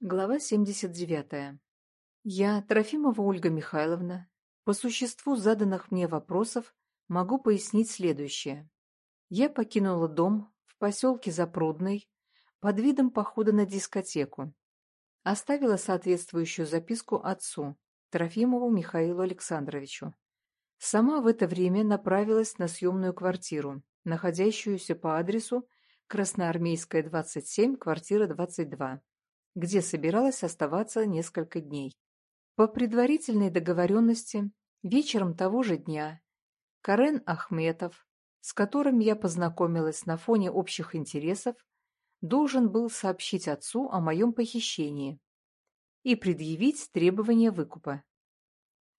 Глава 79. Я, Трофимова Ольга Михайловна, по существу заданных мне вопросов могу пояснить следующее. Я покинула дом в поселке Запрудный под видом похода на дискотеку. Оставила соответствующую записку отцу, Трофимову Михаилу Александровичу. Сама в это время направилась на съемную квартиру, находящуюся по адресу Красноармейская, 27, квартира 22 где собиралась оставаться несколько дней. По предварительной договоренности, вечером того же дня Карен Ахметов, с которым я познакомилась на фоне общих интересов, должен был сообщить отцу о моем похищении и предъявить требования выкупа.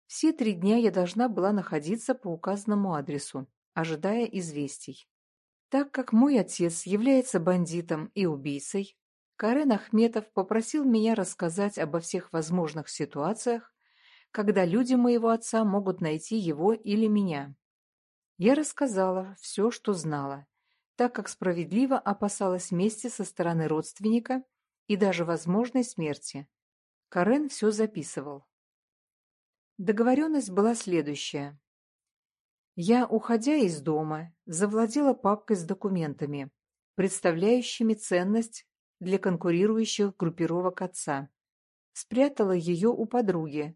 Все три дня я должна была находиться по указанному адресу, ожидая известий. Так как мой отец является бандитом и убийцей, Карен Ахметов попросил меня рассказать обо всех возможных ситуациях, когда люди моего отца могут найти его или меня. Я рассказала все, что знала, так как справедливо опасалась мести со стороны родственника и даже возможной смерти. Карен все записывал. Договоренность была следующая. Я, уходя из дома, завладела папкой с документами, представляющими ценность для конкурирующих группировок отца. Спрятала ее у подруги,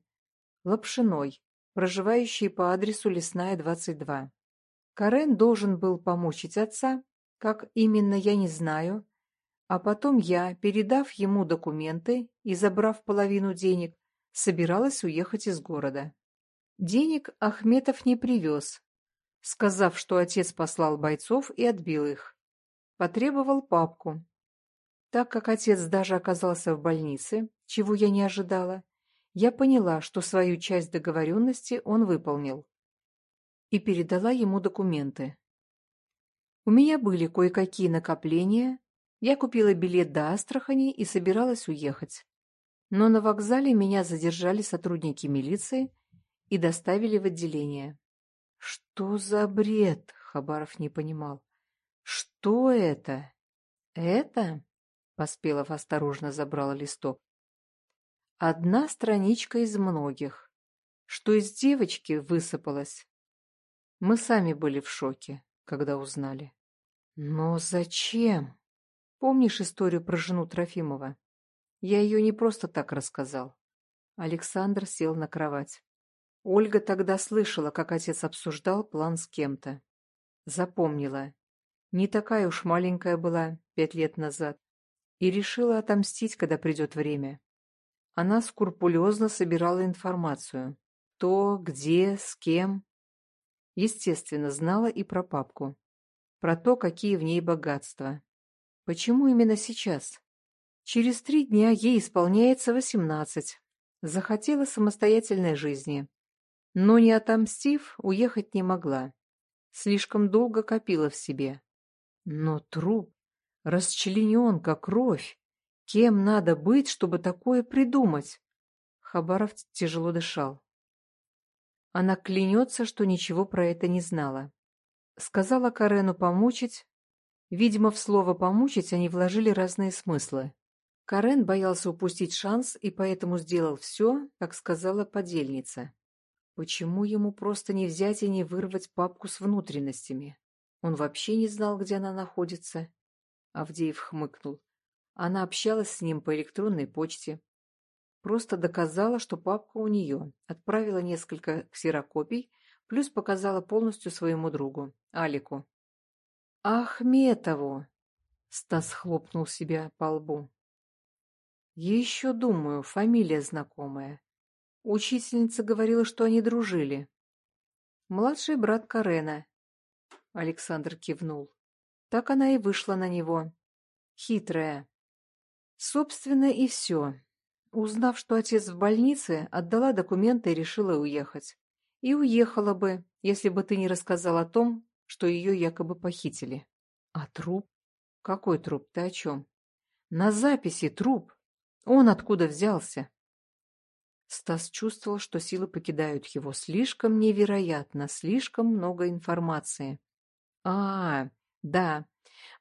Лапшиной, проживающей по адресу Лесная, 22. Карен должен был помучить отца, как именно я не знаю, а потом я, передав ему документы и забрав половину денег, собиралась уехать из города. Денег Ахметов не привез, сказав, что отец послал бойцов и отбил их. Потребовал папку, так как отец даже оказался в больнице, чего я не ожидала, я поняла, что свою часть договоренности он выполнил. И передала ему документы. У меня были кое-какие накопления, я купила билет до Астрахани и собиралась уехать. Но на вокзале меня задержали сотрудники милиции и доставили в отделение. Что за бред? Хабаров не понимал. Что это? Это? Поспелов осторожно забрал листок. Одна страничка из многих. Что из девочки высыпалось. Мы сами были в шоке, когда узнали. Но зачем? Помнишь историю про жену Трофимова? Я ее не просто так рассказал. Александр сел на кровать. Ольга тогда слышала, как отец обсуждал план с кем-то. Запомнила. Не такая уж маленькая была пять лет назад и решила отомстить, когда придет время. Она скрупулезно собирала информацию. То, где, с кем. Естественно, знала и про папку. Про то, какие в ней богатства. Почему именно сейчас? Через три дня ей исполняется восемнадцать. Захотела самостоятельной жизни. Но не отомстив, уехать не могла. Слишком долго копила в себе. Но труп Расчлененка, кровь. Кем надо быть, чтобы такое придумать? Хабаров тяжело дышал. Она клянется, что ничего про это не знала. Сказала Карену помучить. Видимо, в слово «помучить» они вложили разные смыслы. Карен боялся упустить шанс и поэтому сделал все, как сказала подельница. Почему ему просто не взять и не вырвать папку с внутренностями? Он вообще не знал, где она находится. Авдеев хмыкнул. Она общалась с ним по электронной почте. Просто доказала, что папка у нее, отправила несколько ксерокопий, плюс показала полностью своему другу, Алику. «Ахметову!» — Стас хлопнул себя по лбу. «Еще думаю, фамилия знакомая. Учительница говорила, что они дружили. Младший брат Карена». Александр кивнул. Так она и вышла на него. Хитрая. Собственно, и все. Узнав, что отец в больнице, отдала документы и решила уехать. И уехала бы, если бы ты не рассказал о том, что ее якобы похитили. А труп? Какой труп? Ты о чем? На записи труп. Он откуда взялся? Стас чувствовал, что силы покидают его. Слишком невероятно, слишком много информации. А, да,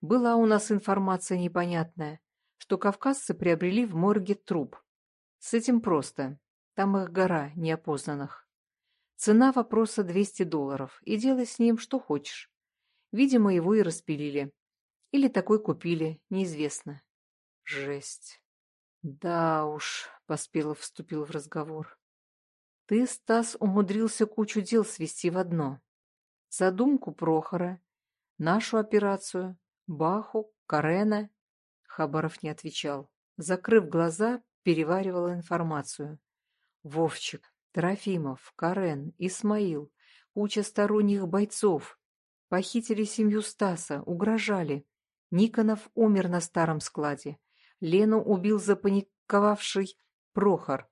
была у нас информация непонятная, что кавказцы приобрели в морге труп. С этим просто. Там их гора неопознанных. Цена вопроса 200 долларов, и делай с ним что хочешь. Видимо, его и распилили. Или такой купили, неизвестно. Жесть. Да уж, Поспелов вступил в разговор. Ты, Стас, умудрился кучу дел свести в одно. Задумку Прохора, нашу операцию, Баху, Карена. Хабаров не отвечал. Закрыв глаза, переваривал информацию. Вовчик, Трофимов, Карен, Исмаил, куча сторонних бойцов. Похитили семью Стаса, угрожали. Никонов умер на старом складе. Лену убил запаниковавший Прохор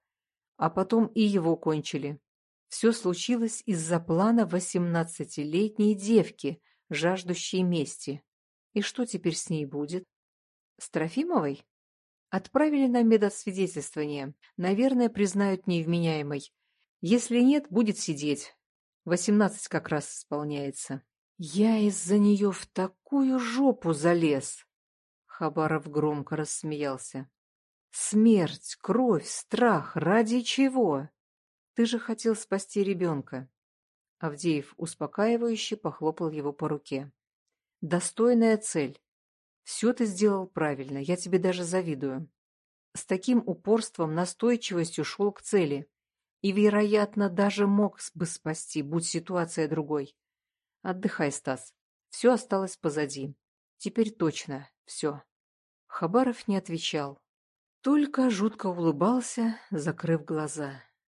а потом и его кончили. Все случилось из-за плана восемнадцатилетней девки, жаждущей мести. И что теперь с ней будет? С Трофимовой? Отправили на медосвидетельствование. Наверное, признают невменяемой. Если нет, будет сидеть. Восемнадцать как раз исполняется. Я из-за нее в такую жопу залез. Хабаров громко рассмеялся. Смерть, кровь, страх. Ради чего? Ты же хотел спасти ребенка. Авдеев успокаивающе похлопал его по руке. Достойная цель. Все ты сделал правильно, я тебе даже завидую. С таким упорством, настойчивостью шел к цели. И, вероятно, даже мог бы спасти, будь ситуация другой. Отдыхай, Стас. Все осталось позади. Теперь точно все. Хабаров не отвечал, только жутко улыбался, закрыв глаза.